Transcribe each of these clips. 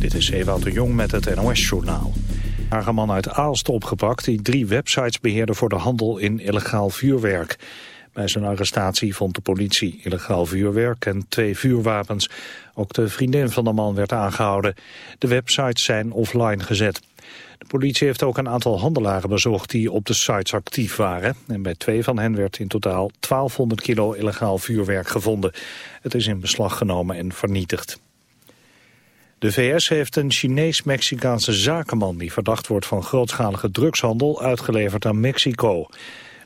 Dit is Ewout de Jong met het NOS-journaal. Een man uit Aalst opgepakt die drie websites beheerde voor de handel in illegaal vuurwerk. Bij zijn arrestatie vond de politie illegaal vuurwerk en twee vuurwapens. Ook de vriendin van de man werd aangehouden. De websites zijn offline gezet. De politie heeft ook een aantal handelaren bezocht die op de sites actief waren. En bij twee van hen werd in totaal 1200 kilo illegaal vuurwerk gevonden. Het is in beslag genomen en vernietigd. De VS heeft een Chinees-Mexicaanse zakenman die verdacht wordt van grootschalige drugshandel uitgeleverd aan Mexico.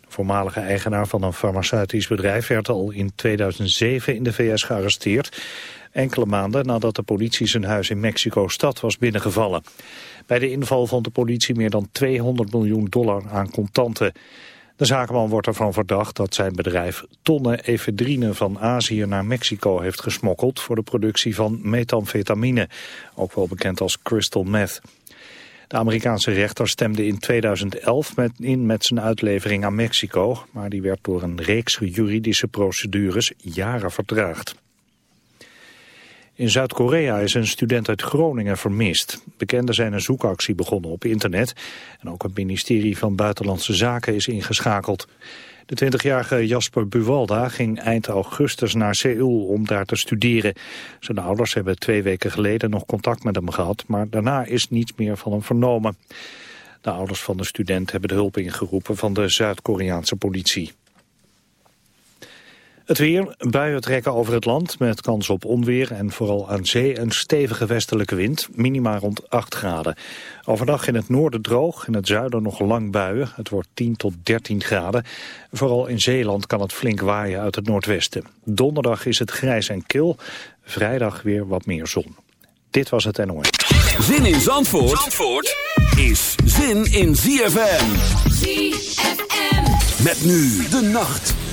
De voormalige eigenaar van een farmaceutisch bedrijf werd al in 2007 in de VS gearresteerd. Enkele maanden nadat de politie zijn huis in Mexico-stad was binnengevallen. Bij de inval vond de politie meer dan 200 miljoen dollar aan contanten. De zakenman wordt ervan verdacht dat zijn bedrijf tonnen efedrine van Azië naar Mexico heeft gesmokkeld voor de productie van methamfetamine, ook wel bekend als crystal meth. De Amerikaanse rechter stemde in 2011 met, in met zijn uitlevering aan Mexico, maar die werd door een reeks juridische procedures jaren vertraagd. In Zuid-Korea is een student uit Groningen vermist. Bekenden zijn een zoekactie begonnen op internet. En ook het ministerie van Buitenlandse Zaken is ingeschakeld. De 20-jarige Jasper Buwalda ging eind augustus naar Seoul om daar te studeren. Zijn ouders hebben twee weken geleden nog contact met hem gehad, maar daarna is niets meer van hem vernomen. De ouders van de student hebben de hulp ingeroepen van de Zuid-Koreaanse politie. Het weer, buien trekken over het land met kans op onweer en vooral aan zee een stevige westelijke wind, minima rond 8 graden. Overdag in het noorden droog, in het zuiden nog lang buien, het wordt 10 tot 13 graden. Vooral in Zeeland kan het flink waaien uit het noordwesten. Donderdag is het grijs en kil, vrijdag weer wat meer zon. Dit was het NOS. Zin in Zandvoort, Zandvoort is zin in ZFM. ZFM. Met nu de nacht.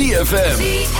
ZFM.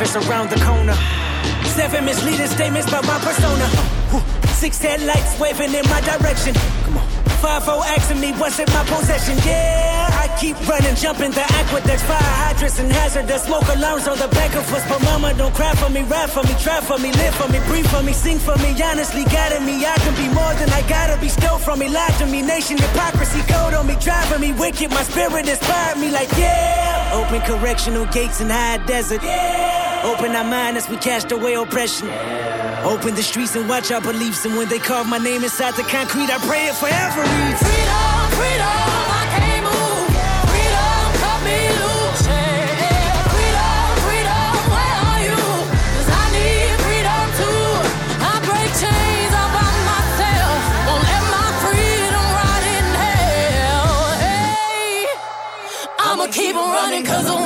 Is around the corner. Seven misleading statements about my persona. Six headlights waving in my direction. Come on. Asking me what's in my possession. Yeah, I keep running, jumping the aqueducts, fire hydrants and hazardous smoke alarms on the back of us. But mama, don't cry for me, ride for me, try for me, live for me, breathe for me, sing for me. Honestly, guiding me, I can be more than I gotta be. Stole from me, lied to me, nation hypocrisy, code on me, driving me wicked. My spirit inspired me, like yeah. Open correctional gates in high desert. Yeah. Open our mind as we cast away oppression. Open the streets and watch our beliefs. And when they carve my name inside the concrete, I pray it forever reads. Freedom, I can't move. freedom.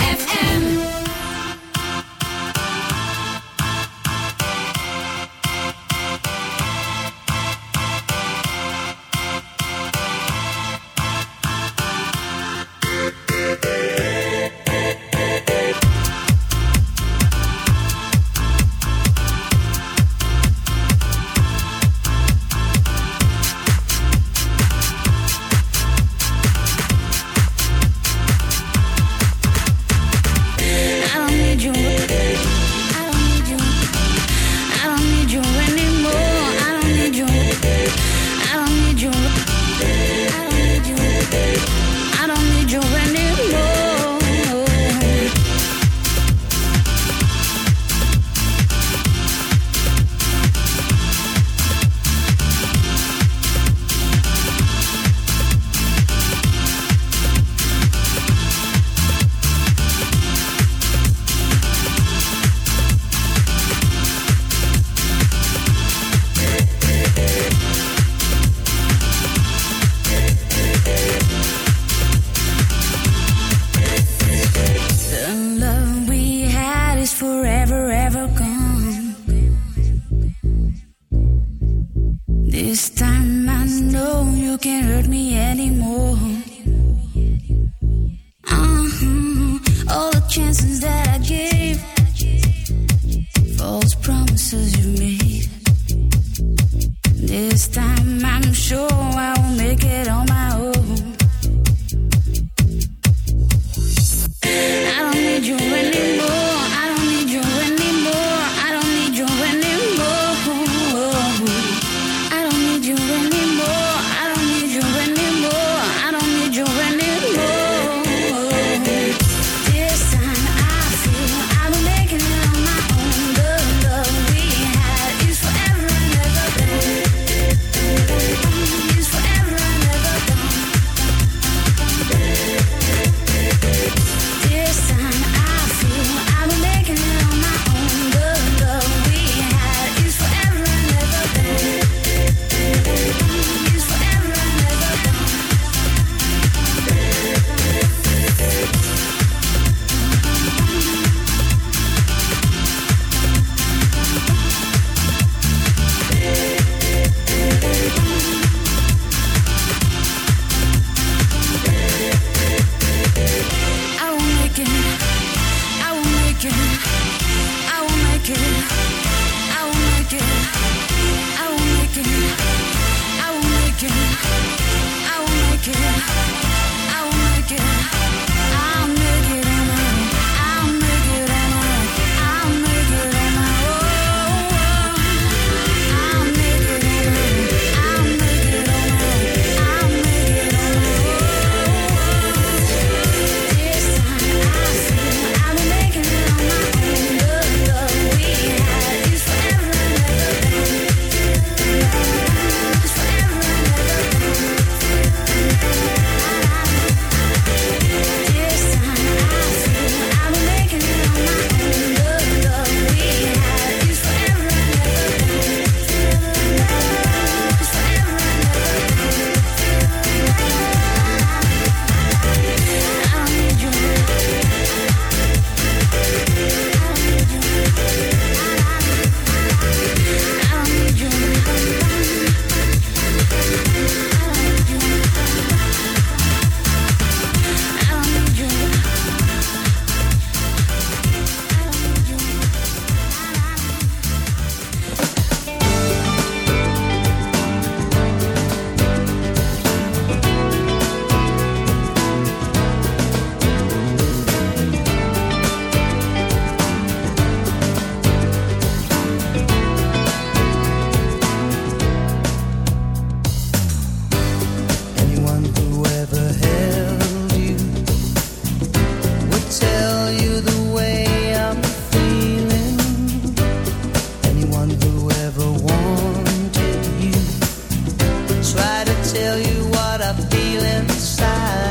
Try to tell you what I feel inside.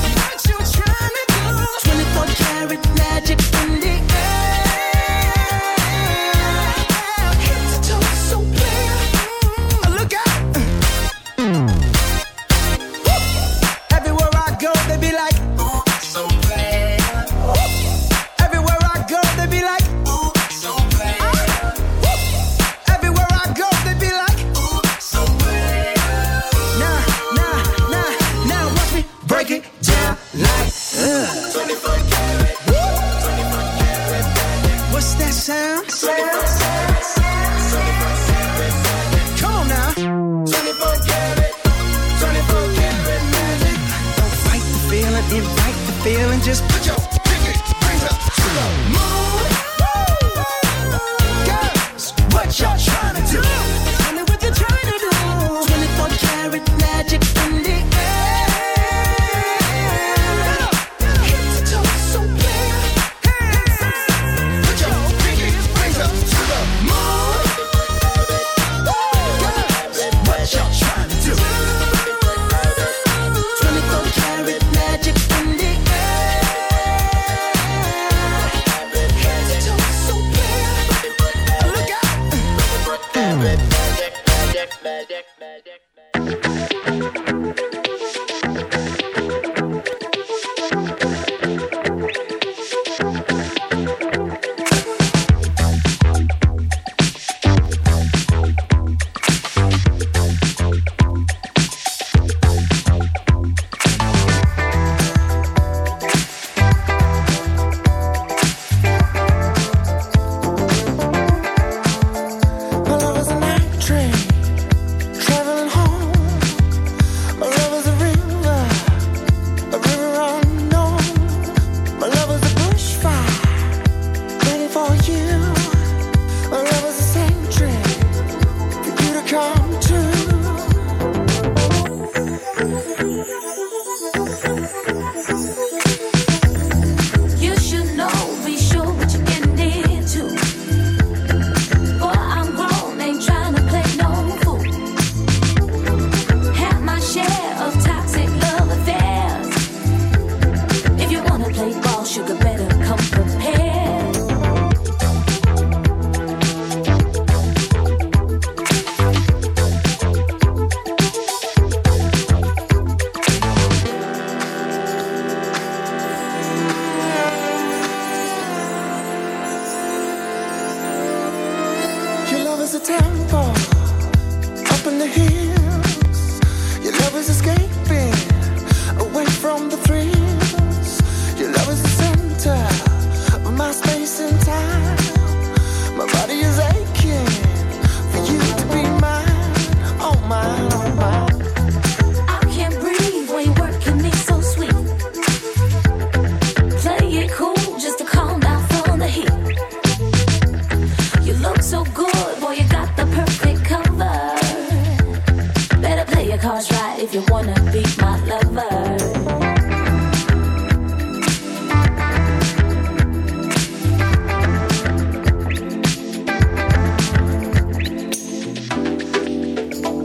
you wanna be my lover.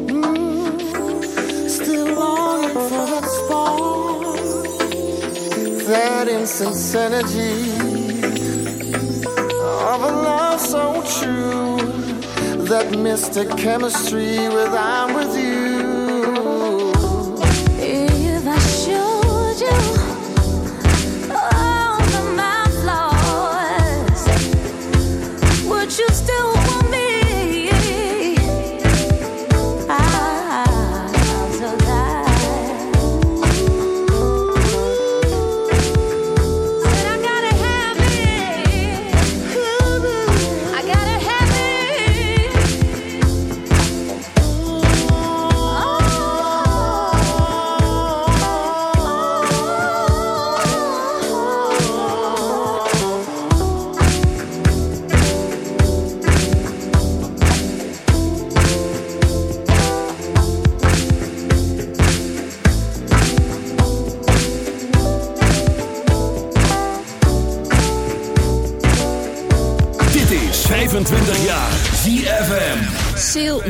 Mm, that incense energy of a love so true, that mystic chemistry without.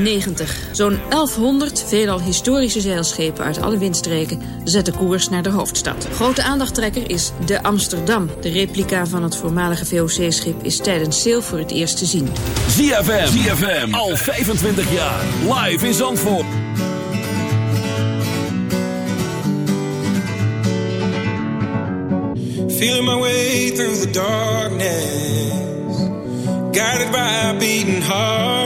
90. Zo'n 1100 veelal historische zeilschepen uit alle windstreken zetten koers naar de hoofdstad. Grote aandachttrekker is de Amsterdam. De replica van het voormalige VOC-schip is tijdens Sail voor het eerst te zien. ZFM, ZFM, al 25 jaar, live in Zandvoort. Feeling my way through the darkness Guided by a beating heart